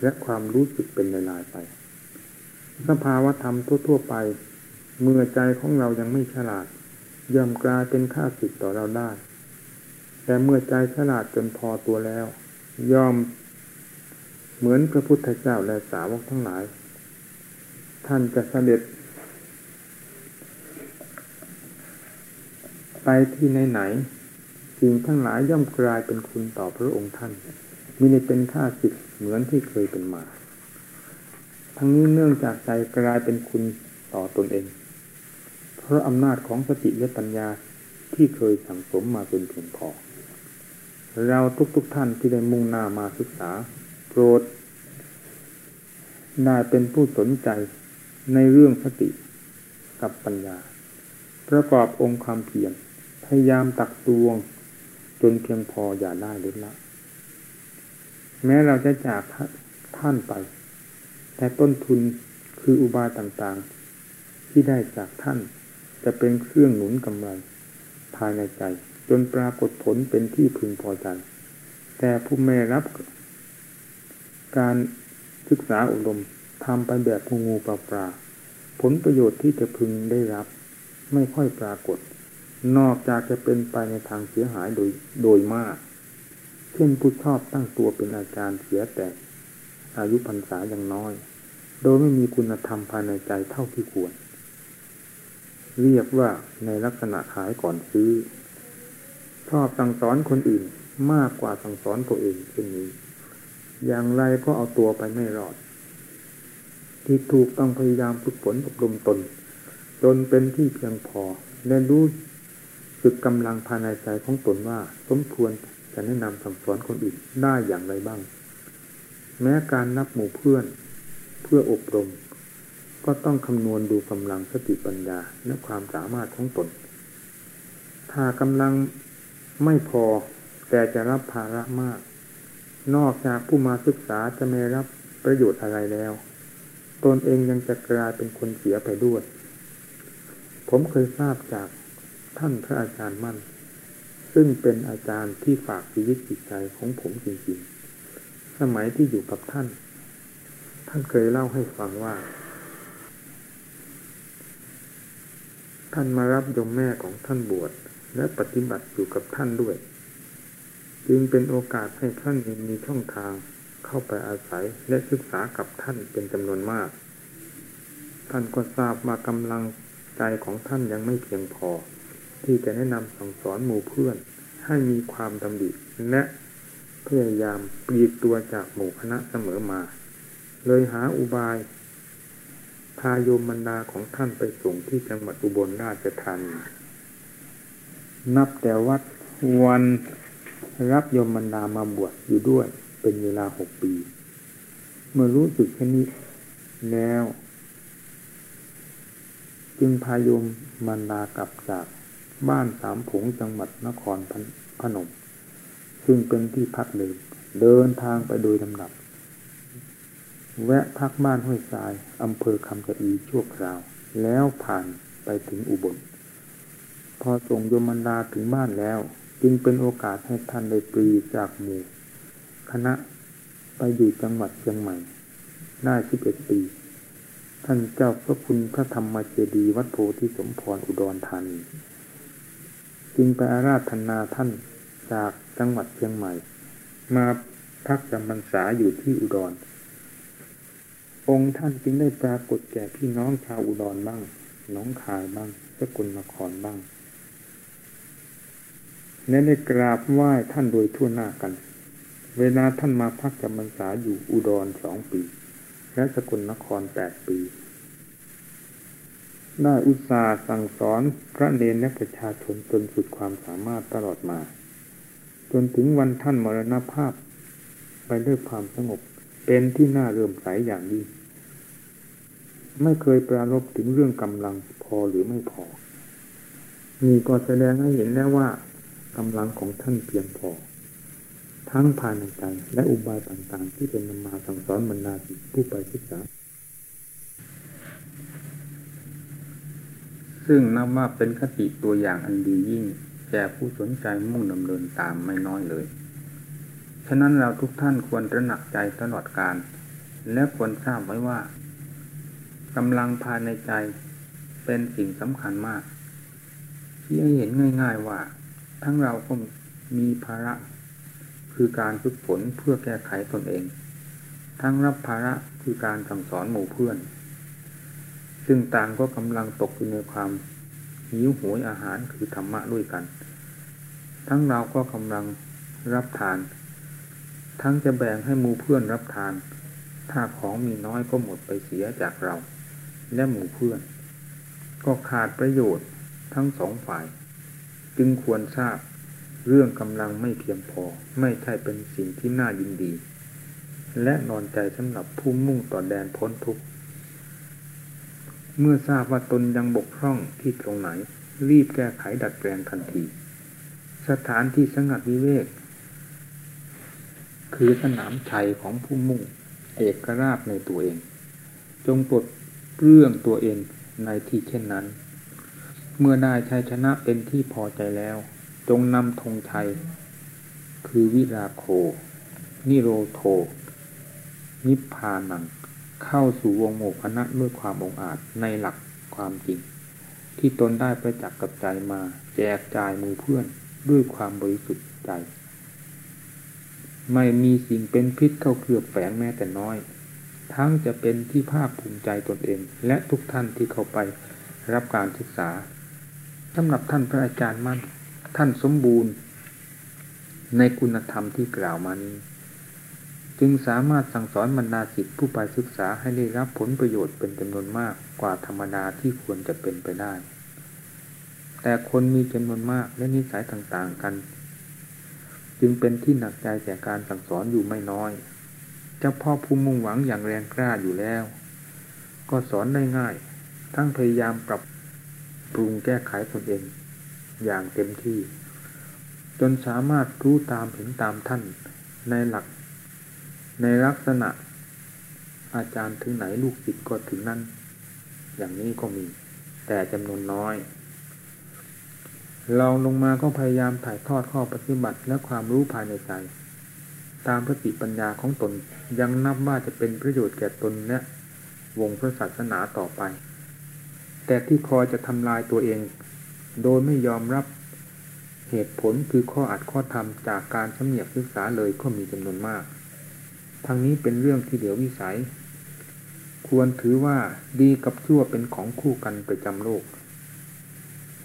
และความรู้สึกเป็นลายๆไปสภาวะธรรมทั่ว ๆ ไป เมื่อใจของเรายังไม่ฉลาด ย่อมกลายเป็นข้าศึกต่อเราได้ แต่เมื่อใจฉลาดจนพอตัวแล้ว ย่อมเหมือนพระพุทธเจ้าและสาวกทั้งหลาย ท่านจะเสด็จ ไปที่ไหนๆสิ่งทั้งหลายย่อมกลายเป็นคุณต่อพระองค์ท่านมิได้เป็นข้าศึกเหมือนที่เคยเป็นมา ทั้งนี้เนื่องจากใจกลายเป็นคุณต่อตนเอง เพราะอำนาจของสติและปัญญาที่เคยสั่งสมมาเป็นเพียงพอ เราทุกๆทท่านที่ได้มุ่งหน้ามาศึกษา โปรดได้เป็นผู้สนใจในเรื่องสติกับปัญญา ประกอบองค์ความเพียรพยายามตักตวง จนเพียงพออย่าได้ลดละ แม้เราจะจากท่านไป แต่ต้นทุนคืออุบายต่างๆ ที่ได้จากท่าน จะเป็นเครื่องหนุนกำไรภายในใจ จนปรากฏผลเป็นที่พึงพอใจ แต่ผู้ไม่รับการศึกษาอบรมทำไปแบบงูงูปลาปลาผลประโยชน์ที่จะพึงได้รับ ไม่ค่อยปรากฏ นอกจากจะเป็นไปในทางเสียหายโดยโดยมาก เช่นผู้ชอบตั้งตัวเป็นอาจารย์เสียแต่อายุพรรษาอยังน้อย โดยไม่มีคุณธรรมภายในใจเท่าที่ควร เรียกว่าในลักษณะขายก่อนซื้อ ชอบสั่งสอนคนอื่นมากกว่าสั่งสอนตัวเองเช่นนี้ อย่างไรก็เอาตัวไปไม่รอด ที่ถูกต้องพยายามฝึกฝนอบรมตน จนเป็นที่เพียงพอและรู้สึกกำลังภายในใจของตนว่า สมควรจะแนะนำสั่งสอนคนอื่นได้อย่างไรบ้าง แม้การนับหมู่เพื่อน เพื่ออบรม ก็ต้องคำนวณดูกำลังสติปัญญาและความสามารถของตน ถ้ากำลังไม่พอแต่จะรับภาระมาก นอกจากผู้มาศึกษาจะไม่รับประโยชน์อะไรแล้ว ตนเองยังจะกลายเป็นคนเสียไปด้วย ผมเคยทราบจากท่านพระอาจารย์มั่น ซึ่งเป็นอาจารย์ที่ฝากชีวิตจิตใจของผมจริงๆ สมัยที่อยู่กับท่าน ท่านเคยเล่าให้ฟังว่า ท่านมารับยมแม่ของท่านบวชและปฏิบัติอยู่กับท่านด้วย จึงเป็นโอกาสให้ท่านมีช่องทางเข้าไปอาศัยและศึกษากับท่านเป็นจำนวนมาก ท่านก็ทราบมากำลังใจของท่านยังไม่เพียงพอ ที่จะแนะนำสั่งสอนหมู่เพื่อน ให้มีความดำดิและพยายามปลีกตัวจากหมู่คณะเสมอมา เลยหาอุบาย พาโยมบรรดาของท่านไปส่งที่จังหวัดอุบลราชธานีนับแต่วัดวันรับโยมบรรดามาบวชอยู่ด้วยเป็นเวลาหกปี เมื่อรู้สึกแค่นี้แล้ว จึงพาโยมบรรดากลับจากบ้านสามผงจังหวัดนครพนม ซึ่งเป็นที่พักเดิมเดินทางไปโดยลำดับ แวะพักบ้านห้วยทรายอำเภอคำกะอีชั่วคราว แล้วผ่านไปถึงอุบล พอส่งโยมันดาถึงบ้านแล้ว จึงเป็นโอกาสให้ท่านได้ปรีจากหมู่คณะไปอยู่จังหวัดเชียงใหม่ได้สิบเอ็ดปี ท่านเจ้าพระคุณพระธรรมเจดีย์วัดโพธิสมพรอุดรธานีจึงไปอาราธนาท่านจากจังหวัดเชียงใหม่ มาพักจำพรรษาอยู่ที่อุดร องค์ท่านจึงได้ปรากฏแก่พี่น้องชาวอุดรบ้างน้องคายบ้างสกุลนครบ้างและได้กราบไหว้ท่านโดยทั่วหน้ากัน เวลาท่านมาพักจำพรรษาอยู่อุดรสองปี และสกุลนครแปดปี ได้อุตสาห์สั่งสอนพระเนรและประชาชนจนสุดความสามารถตลอดมา จนถึงวันท่านมรณภาพ ไปด้วยความสงบเป็นที่น่าเริ่มใสอย่างยิ่ง ไม่เคยปรารบถึงเรื่องกำลังพอหรือไม่พอมีก็แสดงให้เห็นแล้วว่ากำลังของท่านเพียงพอ ทั้งภายในใจและอุบายต่างๆ ที่เป็นนำมาสั่งสอนบรรดาผู้ไปศึกษา ซึ่งนับว่าเป็นคติตัวอย่างอันดียิ่งแก่ผู้สนใจมุ่งดำเนินตามไม่น้อยเลย ฉะนั้นเราทุกท่านควรตระหนักใจตลอดการ และควรทราบไว้ว่า กำลังภายในใจเป็นสิ่งสำคัญมาก ที่ให้เห็นง่าย ๆว่า ทั้งเราก็มีภาระ คือการฝึกฝนเพื่อแก้ไขตนเอง ทั้งรับภาระคือการสั่งสอนหมู่เพื่อน ซึ่งต่างก็กำลังตกอยู่ในความหิวโหยอาหารคือธรรมะด้วยกัน ทั้งเราก็กำลังรับทาน ทั้งจะแบ่งให้หมู่เพื่อนรับทาน ถ้าของมีน้อยก็หมดไปเสียจากเรา และหมู่เพื่อน ก็ขาดประโยชน์ทั้งสองฝ่าย จึงควรทราบเรื่องกำลังไม่เพียงพอไม่ใช่เป็นสิ่งที่น่ายินดี และนอนใจสำหรับผู้มุ่งต่อแดนพ้นทุกข์เมื่อทราบว่าตนยังบกพร่องที่ตรงไหน รีบแก้ไขดัดแปลงทันที สถานที่สงัดวิเวก คือสนามชัยของผู้มุ่ง เอกราชในตัวเอง จงปลด เรื่องตัวเองในที่เช่นนั้น เมื่อได้ชัยชนะเป็นที่พอใจแล้ว จงนำธงชัย คือวิราโค นิโรโท นิพพานัง เข้าสู่วงโมคณะด้วยความองอาจในหลักความจริง ที่ตนได้ประจักษ์กับใจมาแจกจ่ายมือเพื่อนด้วยความบริสุทธิ์ใจ ไม่มีสิ่งเป็นพิษเข้าเกือบแฝงแม้แต่น้อย ทั้งจะเป็นที่ภาคภูมิใจตนเอง และทุกท่านที่เข้าไปรับการศึกษาสำหรับท่านพระอาจารย์มั่นท่านสมบูรณ์ ในคุณธรรมที่กล่าวมานี้จึงสามารถสั่งสอนบรรดาศิษย์ผู้ไปศึกษาให้ได้รับผลประโยชน์เป็นจำนวนมากกว่าธรรมดาที่ควรจะเป็นไปได้ แต่คนมีจำนวนมากและนิสัยต่างๆกัน จึงเป็นที่หนักใจแก่การสั่งสอนอยู่ไม่น้อย เจ้าพ่อผู้มุ่งหวังอย่างแรงกล้าอยู่แล้ว ก็สอนได้ง่าย ทั้งพยายามปรับปรุงแก้ไขตนเอง อย่างเต็มที่ จนสามารถรู้ตามเห็นตามท่านในหลัก ในลักษณะ อาจารย์ถึงไหนลูกศิษย์ก็ถึงนั้นอย่างนี้ก็มี แต่จำนวนน้อยเราลงมาก็พยายามถ่ายทอดข้อปฏิบัติและความรู้ภายในใจ ตามพระติปัญญาของตนยังนับว่าจะเป็นประโยชน์แก่ตนและวงพระศาสนาต่อไป แต่ที่คอยจะทำลายตัวเอง โดยไม่ยอมรับเหตุผลคือข้ออัดข้อธรรมจากการสำเนียกศึกษาเลยก็มีจำนวนมาก ทางนี้เป็นเรื่องที่เดี๋ยววิสัย ควรถือว่าดีกับชั่วเป็นของคู่กันประจำโลก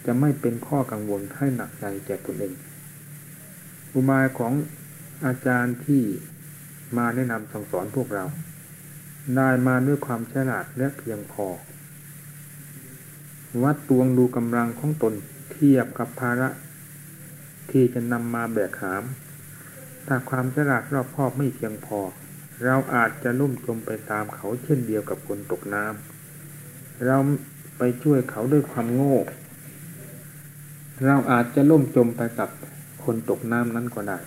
จะไม่เป็นข้อกังวลให้หนักใจแก่ตนเอง อุบายของ อาจารย์ที่มาแนะนำสั่งสอนพวกเรา ได้มาด้วยความฉลาดและเพียงพอ วัดตวงดูกำลังของตนเทียบกับภาระ ที่จะนำมาแบกหาม ถ้าความฉลาดรอบคอบไม่เพียงพอ เราอาจจะลุ่มจมไปตามเขาเช่นเดียวกับคนตกน้ำเราไปช่วยเขาด้วยความโง่ เราอาจจะล่มจมไปกับคนตกน้ำนั้นก็ได้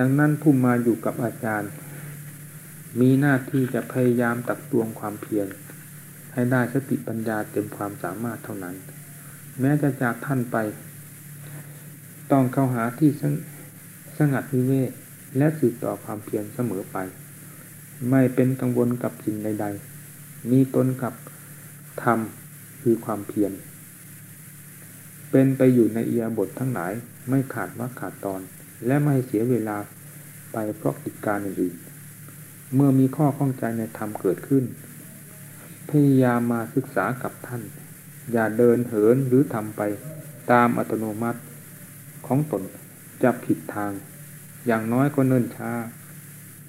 ดังนั้นผู้มาอยู่กับอาจารย์ มีหน้าที่จะพยายามตักตวงความเพียรให้ได้สติปัญญาเต็มความสามารถเท่านั้น แม้จะจากท่านไป ต้องเข้าหาที่สงัดวิเวกและสืบต่อความเพียรเสมอไป ไม่เป็นกังวลกับสิ่งใด ๆ มีตนกับธรรมคือความเพียรเป็นไปอยู่ในเอียบททั้งหลายไม่ขาดว่าขาดตอน และไม่เสียเวลาไปเพราะกิจการอื่น เมื่อมีข้อข้องใจในธรรมเกิดขึ้น พยายามมาศึกษากับท่าน อย่าเดินเหินหรือทำไปตามอัตโนมัติของตนจะผิดทาง อย่างน้อยก็เนิ่นช้า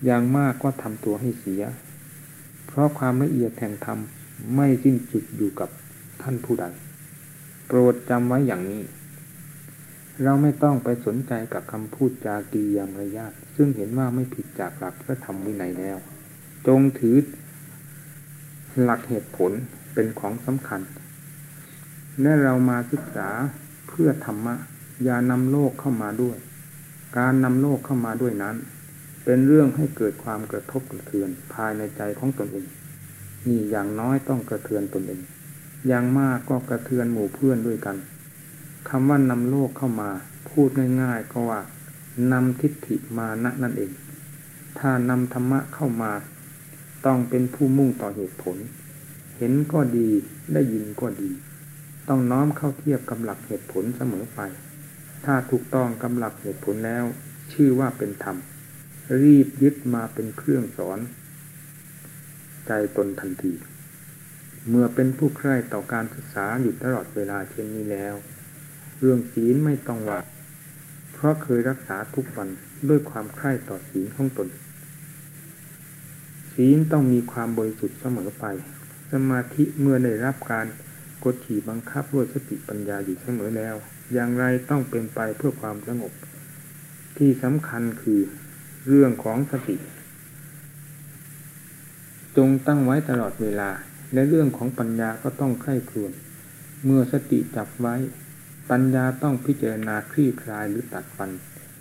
อย่างมากก็ทำตัวให้เสีย เพราะความละเอียดแห่งธรรมไม่สิ้นจุดอยู่กับท่านผู้ใด โปรดจำไว้อย่างนี้ เราไม่ต้องไปสนใจกับคำพูดจากีอย่างระยะซึ่งเห็นว่าไม่ผิดจากหลักพระธรรมวินัยแล้ว จงถือหลักเหตุผลเป็นของสำคัญและเรามาศึกษาเพื่อธรรมะอย่านำโลกเข้ามาด้วย การนำโลกเข้ามาด้วยนั้น เป็นเรื่องให้เกิดความกระทบกระเทือนภายในใจของตนเองนี่อย่างน้อยต้องกระเทือนตนเองอย่างมากก็กระเทือนหมู่เพื่อนด้วยกัน คำว่านำโลกเข้ามา พูดง่ายๆก็ว่านำทิฏฐิมานะนั่นเอง ถ้านำธรรมะเข้ามา ต้องเป็นผู้มุ่งต่อเหตุผล เห็นก็ดีได้ยินก็ดี ต้องน้อมเข้าเทียบกับหลักเหตุผลเสมอไป ถ้าถูกต้องกำหลักเหตุผลแล้ว ชื่อว่าเป็นธรรม รีบยึดมาเป็นเครื่องสอน ใจตนทันที เมื่อเป็นผู้ใคร่ต่อการศึกษาอยู่ตลอดเวลาเช่นนี้แล้ว เรื่องศีลไม่ต้องว่า เพราะเคยรักษาทุกวันด้วยความใคร่ต่อศีลของตน ศีลต้องมีความบริสุทธิ์เสมอไป สมาธิเมื่อได้รับการกดขี่บังคับด้วยสติปัญญาอยู่เสมอแล้ว อย่างไรต้องเป็นไปเพื่อความสงบ ที่สำคัญคือเรื่องของสติ จงตั้งไว้ตลอดเวลา และเรื่องของปัญญาก็ต้องใคร่ครวญเมื่อสติจับไว้ ปัญญาต้องพิจารณาคลี่คลายหรือตัดฟัน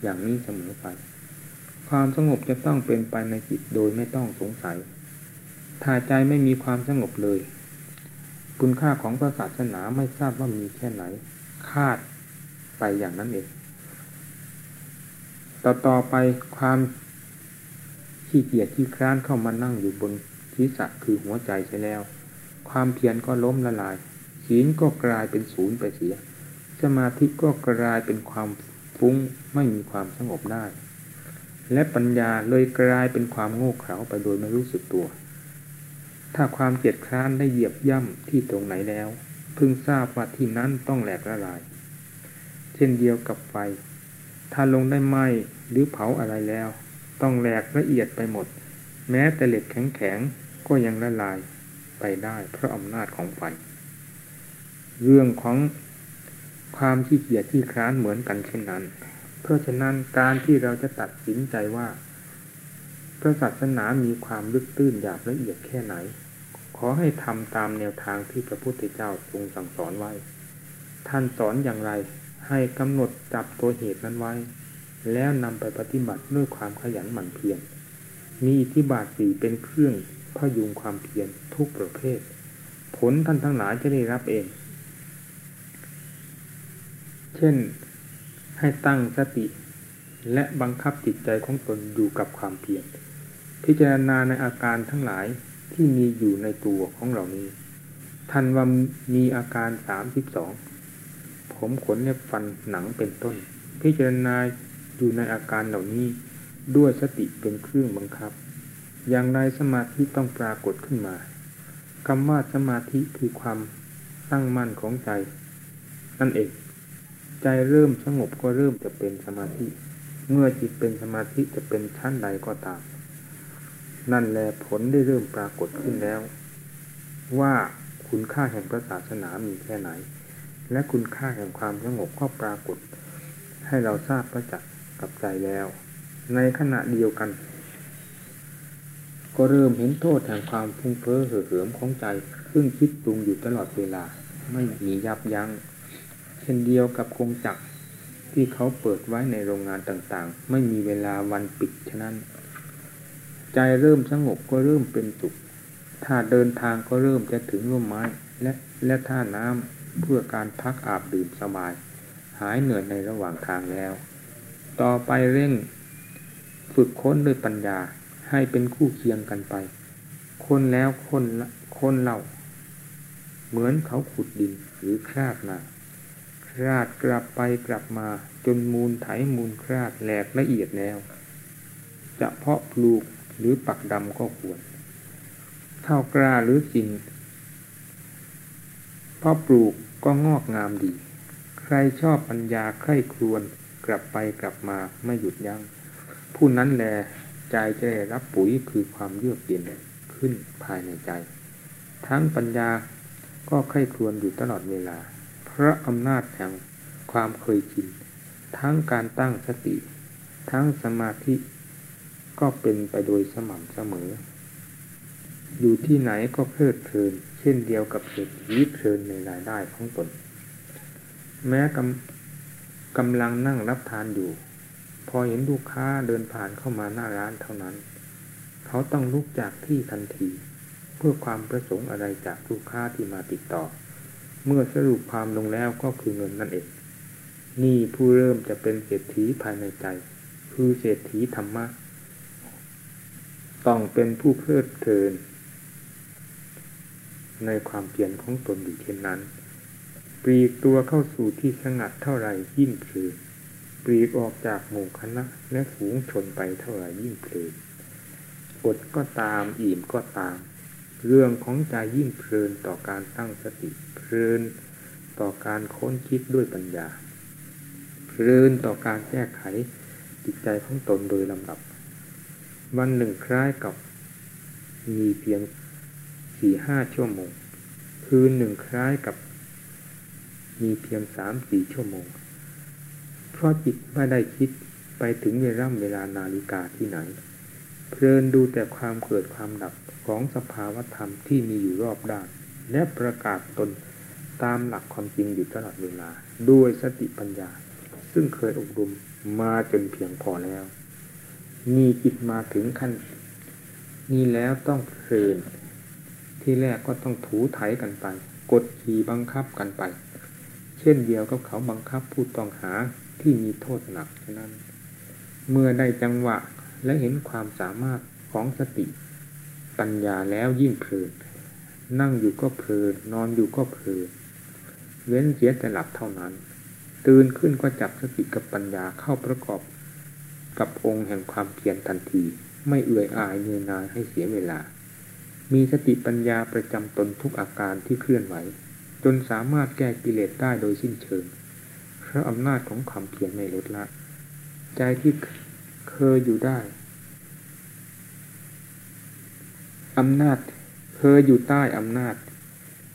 อย่างนี้เสมอไป ความสงบจะต้องเป็นไปในจิตโดยไม่ต้องสงสัย ถ้าใจไม่มีความสงบเลย คุณค่าของพระศาสนาไม่ทราบว่ามีแค่ไหน คาดไปอย่างนั้นเอง ต่อต่อไปความขี้เกียจที่คร้านเข้ามานั่งอยู่บนศีรษะคือหัวใจใช่แล้ว ความเพียรก็ล้มละลายศีลก็กลายเป็นศูนย์ไปเสีย สมาธิก็กลายเป็นความฟุ้งไม่มีความสงบได้ และปัญญาเลยกลายเป็นความโง่เขลาไปโดยไม่รู้สึกตัว ถ้าความเกียดคร้านได้เหยียบย่ำที่ตรงไหนแล้ว พึงทราบว่าที่นั้นต้องแหลกละลาย เช่นเดียวกับไฟ ถ้าลงได้ไหมหรือเผาอะไรแล้ว ต้องแหลกละเอียดไปหมด แม้แต่เหล็กแข็งๆก็ยังละลายไปได้เพราะอำนาจของไฟเรื่องของ ความขี้เกียจที่คร้านเหมือนกันเช่นนั้น เพราะฉะนั้นการที่เราจะตัดสินใจว่าพระศาสนามีความลึกตื้นหยาบละเอียดแค่ไหน ขอให้ทำตามแนวทางที่พระพุทธเจ้าทรงสั่งสอนไว้ ท่านสอนอย่างไร ให้กำหนดจับตัวเหตุนั้นไว้ แล้วนำไปปฏิบัติด้วยความขยันหมั่นเพียร มีอิทธิบาทสี่เป็นเครื่องพยุงความเพียรทุกประเภท ผลท่านทั้งหลายจะได้รับเอง เช่นให้ตั้งสติ และบังคับจิตใจของตนอยู่กับความเพียรพิจารณาในอาการทั้งหลายที่มีอยู่ในตัวของเหล่านี้ท่านว่ามีอาการสามสิบสองผมขนเล็บฟันหนังเป็นต้น พิจารณาอยู่ในอาการเหล่านี้ด้วยสติเป็นเครื่องบังคับ อย่างไรสมาธิต้องปรากฏขึ้นมาคำว่าสมาธิคือความตั้งมั่นของใจ นั่นเอง ใจเริ่มสงบก็เริ่มจะเป็นสมาธิ เมื่อจิตเป็นสมาธิจะเป็นชั้นใดก็ตาม นั่นแหละผลได้เริ่มปรากฏขึ้นแล้ว ว่าคุณค่าแห่งพระศาสนามีแค่ไหน และคุณค่าแห่งความสงบก็ปรากฏ ให้เราทราบประจักษ์กับใจแล้ว ในขณะเดียวกัน ก็เริ่มเห็นโทษแห่งความฟุ้งเฟ้อเหื่อเหิมของใจซึ่งคิดปรุงอยู่ตลอดเวลาไม่มียับยัง้ง ช่นเดียวกับกงจักรที่เขาเปิดไว้ในโรงงานต่างๆ ไม่มีเวลาวันปิดฉะนั้น ใจเริ่มสงบก็เริ่มเป็นสุขถ้าเดินทางก็เริ่มจะถึงร่มไม้และและท่าน้ำเพื่อการพักอาบดื่มสบาย หายเหนื่อยในระหว่างทางแล้ว ต่อไปเร่งฝึกค้นด้วยปัญญาให้เป็นคู่เคียงกันไป คนแล้วคนคนเล่า เหมือนเขาขุดดินหรือคราดนา ราดกลับไปกลับมา จนมูลไถมูลคราดแหลกละเอียดแล้ว จะเพาะปลูกหรือปักดำก็ควรข้าวกล้าหรือสิ่งพอปลูกก็งอกงามดี ใครชอบปัญญาใคร่ครวนกลับไปกลับมาไม่หยุดยัง้งผู้นั้นแลใจจะได้รับปุ๋ยคือความเยือกเย็นขึ้นภายในใจ ทั้งปัญญาก็ใคร่ครวนอยู่ตลอดเวลา พระอำนาจแห่งความเคยชินทั้งการตั้งสติ ทั้งสมาธิก็เป็นไปโดยสม่ำเสมอ อยู่ที่ไหนก็เพลิดเพลิน เช่นเดียวกับเศรษฐีเพลินในรายได้ของตน แม้กำกำลังนั่งรับทานอยู่ พอเห็นลูกค้าเดินผ่านเข้ามาหน้าร้านเท่านั้น เขาต้องลุกจากที่ทันที เพื่อความประสงค์อะไรจากลูกค้าที่มาติดต่อ เมื่อสรุปความลงแล้วก็คือเงินนั่นเอง นี่ผู้เริ่มจะเป็นเศรษฐีภายในใจ คือเศรษฐีธรรมะ ต้องเป็นผู้เพลิดเพลิน ในความเปลี่ยนของตนอยู่เช่นนั้นปลีกตัวเข้าสู่ที่สงัดเท่าไรยิ่งเพลินปลีกออกจากหมู่คณะและฝูงชนไปเท่าไรยิ่งเพลินอดก็ตามอิ่มก็ตาม เรื่องของใจยิ่งเพลินต่อการตั้งสติ เพลินต่อการค้นคิดด้วยปัญญา เพลินต่อการแก้ไขจิตใจของตนโดยลำดับ วันหนึ่งคล้ายกับมีเพียงสี่ห้าชั่วโมง คืนหนึ่งคล้ายกับ มีเพียงสามสี่ชั่วโมง เพราะจิตไม่ได้คิดไปถึงเวลาเวลานาฬิกาที่ไหน เพลินดูแต่ความเกิดความดับของสภาวธรรมที่มีอยู่รอบด้าน และประกาศตนตามหลักความจริงอยู่ตลอดเวลา ด้วยสติปัญญา ซึ่งเคยอบรมมาจนเพียงพอแล้ว มีจิตมาถึงขั้น นี้แล้วต้องเพลินที่แรกก็ต้องถูไถกันไป กดขี่บังคับกันไป เช่นเดียวกับเขาบังคับผู้ต้องหาที่มีโทษหนักฉะนั้น เมื่อได้จังหวะ และเห็นความสามารถของสติ ปัญญาแล้วยิ่งเพลินนั่งอยู่ก็เพลินนอนอยู่ก็เพลินเว้นเสียแต่หลับเท่านั้น ตื่นขึ้นก็จับสติกับปัญญาเข้าประกอบ กับองค์แห่งความเพียรทันที ไม่เอื่อยอายเนื่นานให้เสียเวลา มีสติปัญญาประจำตนทุกอาการที่เคลื่อนไหว จนสามารถแก้กิเลสได้โดยสิ้นเชิง เพราะอำนาจของความเพียรไม่ลดละ ใจที่ เคยอยู่ได้อำนาจเคยอยู่ใต้อำนาจ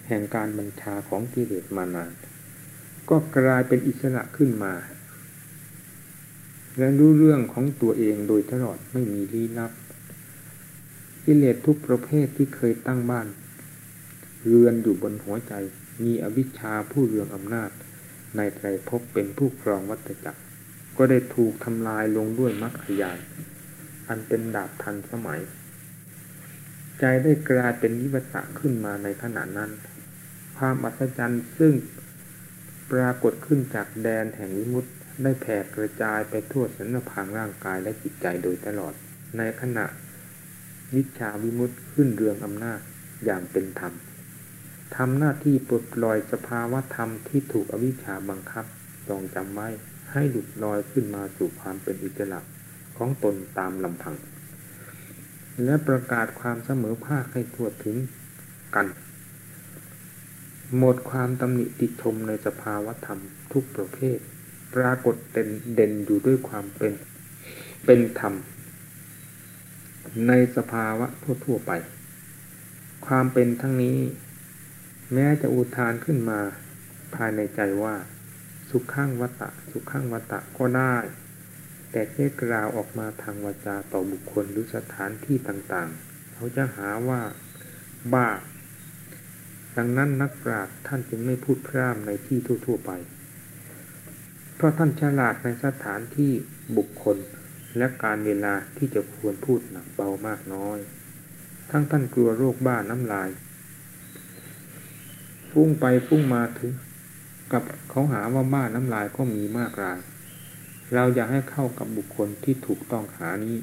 แห่งการบัญชาของกิเลสมานาน ก็กลายเป็นอิสระขึ้นมา และรู้เรื่องของตัวเองโดยตลอดไม่มีลี้ลับกิเลสทุกประเภทที่เคยตั้งบ้าน เรือนอยู่บนหัวใจ มีอวิชชาผู้เรืองอำนาจ ในไตรภพเป็นผู้ครองวัฏจักร ก็ได้ถูกทำลายลงด้วยมรรคยานอันเป็นดาบทันสมัย ใจได้กลายเป็นวิวัตะขึ้นมาในขณะนั้น ความอัศจรรย์ซึ่งปรากฏขึ้นจากแดนแห่งวิมุตติได้แผ่กระจายไปทั่วสันพางร่างกายและจิตใจโดยตลอด ในขณะวิชาวิมุตขึ้นเรืองอำนาจอย่างเป็นธรรมทำหน้าที่ปลดปล่อยสภาวะธรรมที่ถูกอวิชชาบังคับจองจำไว้ ให้หลุดลอยขึ้นมาสู่ความเป็นอิสระของตนตามลำพัง และประกาศความเสมอภาคให้ทั่วถึงกัน หมดความตำหนิติชมในสภาวะธรรมทุกประเภท ปรากฏเด่นเด่นอยู่ด้วยความเป็นเป็นธรรม ในสภาวะทั่วๆไป ความเป็นทั้งนี้ แม้จะอุทานขึ้นมาภายในใจว่า สุขข้างวัตะ สุขข้างวัตะก็ได้ แต่แค่กล่าวออกมาทางวาจาต่อบุคคลหรือสถานที่ต่างๆ เขาจะหาว่าบ้า ดังนั้นนักปราชญ์ท่านจึงไม่พูดพร่ำในที่ทั่ว ๆ ไป เพราะท่านฉลาดในสถานที่บุคคลและการเวลาที่จะควรพูดหนักเบามากน้อย ทั้งท่านกลัวโรคบ้าน้ำลาย ฟุ้งไปฟุ้งมาถึง กับเขาหาว่าบ้าน้ำลายก็มีมากราย เราอยากให้เข้ากับบุคคลที่ถูกต้องหานี้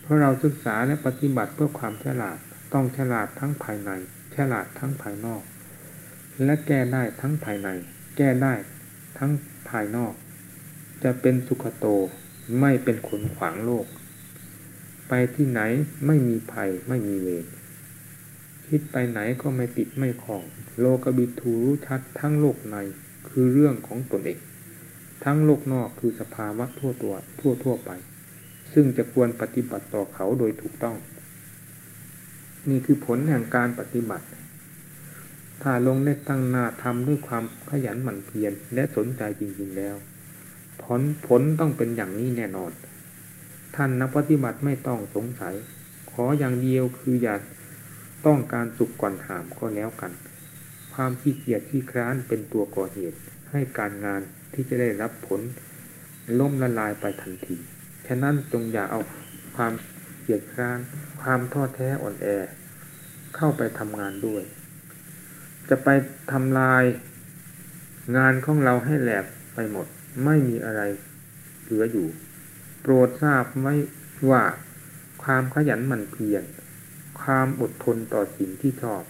เพราะเราศึกษาและปฏิบัติเพื่อความฉลาดต้องฉลาดทั้งภายใน ฉลาดทั้งภายนอก และแก้ได้ทั้งภายใน แก้ได้ทั้งภายนอก จะเป็นสุขโตไม่เป็นขนขวางโลก ไปที่ไหนไม่มีภัยไม่มีเวรคิดไปไหนก็ไม่ติดไม่คล้อง โลกบิทูรู้ชัดทั้งโลกในคือเรื่องของตนเอง ทั้งโลกนอกคือสภาวะทั่วตัวทั่วทั่วไป ซึ่งจะควรปฏิบัติต่อเขาโดยถูกต้อง นี่คือผลแห่งการปฏิบัติ ถ้าลงได้ตั้งหน้าทำด้วยความขยันหมั่นเพียรและสนใจจริง ๆแล้ว ผลผลต้องเป็นอย่างนี้แน่นอน ท่านนักปฏิบัติไม่ต้องสงสัย ขออย่างเดียวคืออย่าต้องการสุขก่อนหามก็แล้วกัน ความขี้เกียจขี้คร้านเป็นตัวก่อเหตุ ให้การงานที่จะได้รับผลล่มละลายไปทันที ฉะนั้นจงอย่าเอาความเกียจคร้าน ความท้อแท้อ่อนแอ เข้าไปทำงานด้วย จะไปทำลายงานของเราให้แหลกไปหมด ไม่มีอะไรเหลืออยู่ โปรดทราบไว้ว่าความขยันหมั่นเพียรความอดทนต่อสิ่งที่ชอบ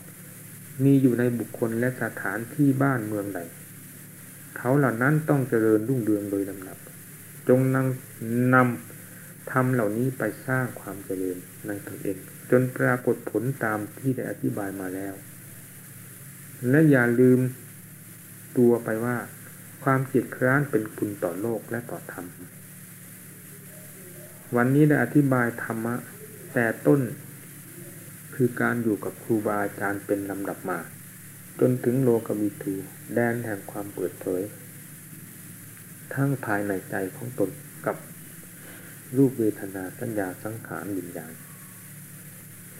มีอยู่ในบุคคลและสถานที่บ้านเมืองใดเขาเหล่านั้นต้องเจริญรุ่งเรืองโดยลำดับ จงนำนำทำเหล่านี้ไปสร้างความเจริญในตนเอง จนปรากฏผลตามที่ได้อธิบายมาแล้ว และอย่าลืมตัวไปว่า ความเกียดคร้านเป็นคุณต่อโลกและต่อธรรม วันนี้ได้อธิบายธรรมะแต่ต้น คือการอยู่กับครูบาอาจารย์เป็นลำดับมา จนถึงโลกวิถูแดนแห่งความเปิดเผย ทั้งภายในใจของตนกับรูปเวทนาสัญญาสังขารวิญญาณ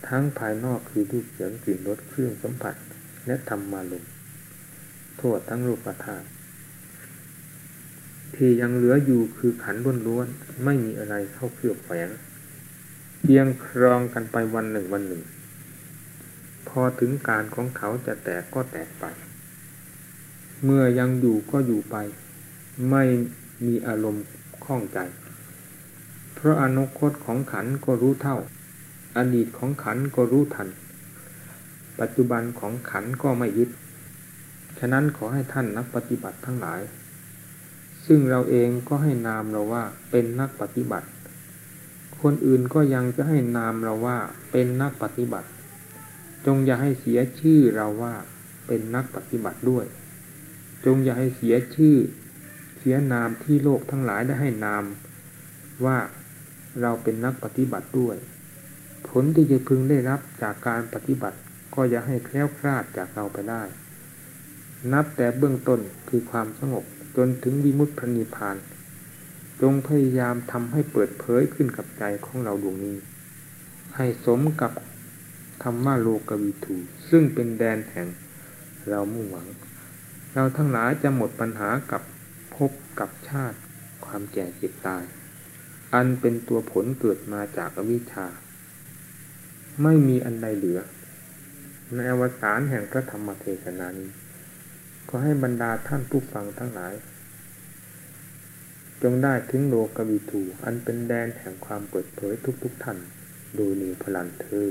ทั้งภายนอกคือรูปเสียงกลิ่นรสเครื่องสัมผัส และธรรมาลมทั่วทั้งรูปธาตุที่ยังเหลืออยู่คือขันล้วนๆไม่มีอะไรเข้าเคลือบแฝงเพียงครองกันไปวันหนึ่งวันหนึ่ง พอถึงการของเขาจะแตกก็แตกไป เมื่อยังอยู่ก็อยู่ไป ไม่มีอารมณ์ข้องใจ เพราะอนุคตของขันก็รู้เท่า อดีตของขันก็รู้ทัน ปัจจุบันของขันก็ไม่ยึด ฉะนั้นขอให้ท่านนักปฏิบัติทั้งหลาย ซึ่งเราเองก็ให้นามเราว่าเป็นนักปฏิบัติ คนอื่นก็ยังจะให้นามเราว่าเป็นนักปฏิบัติ จงอย่าให้เสียชื่อเราว่าเป็นนักปฏิบัติด้วย จงอย่าให้เสียชื่อ เสียนามที่โลกทั้งหลายได้ให้นาม ว่าเราเป็นนักปฏิบัติด้วย ผลที่จะพึงได้รับจากการปฏิบัติก็อย่าให้แคล้วคลาดจากเราไปได้ นับแต่เบื้องต้นคือความสงบจนถึงวิมุตติพระนิพพาน จงพยายามทำให้เปิดเผยขึ้นกับใจของเราดวงนี้ ให้สมกับ ธรรมะโลกวิถู ซึ่งเป็นแดนแห่งเรามุ่งหวัง เราทั้งหลายจะหมดปัญหากับพบกับชาติ ความแก่เจ็บตาย อันเป็นตัวผลเกิดมาจากอวิชชา ไม่มีอันใดเหลือ ในอวสานแห่งพระธรรมเทศนานี้ขอให้บรรดาท่านผู้ฟังทั้งหลาย จงได้ถึงโลกวิถู อันเป็นแดนแห่งความเปิดเผยทุกๆทท่าน โดยมีพลังเธอ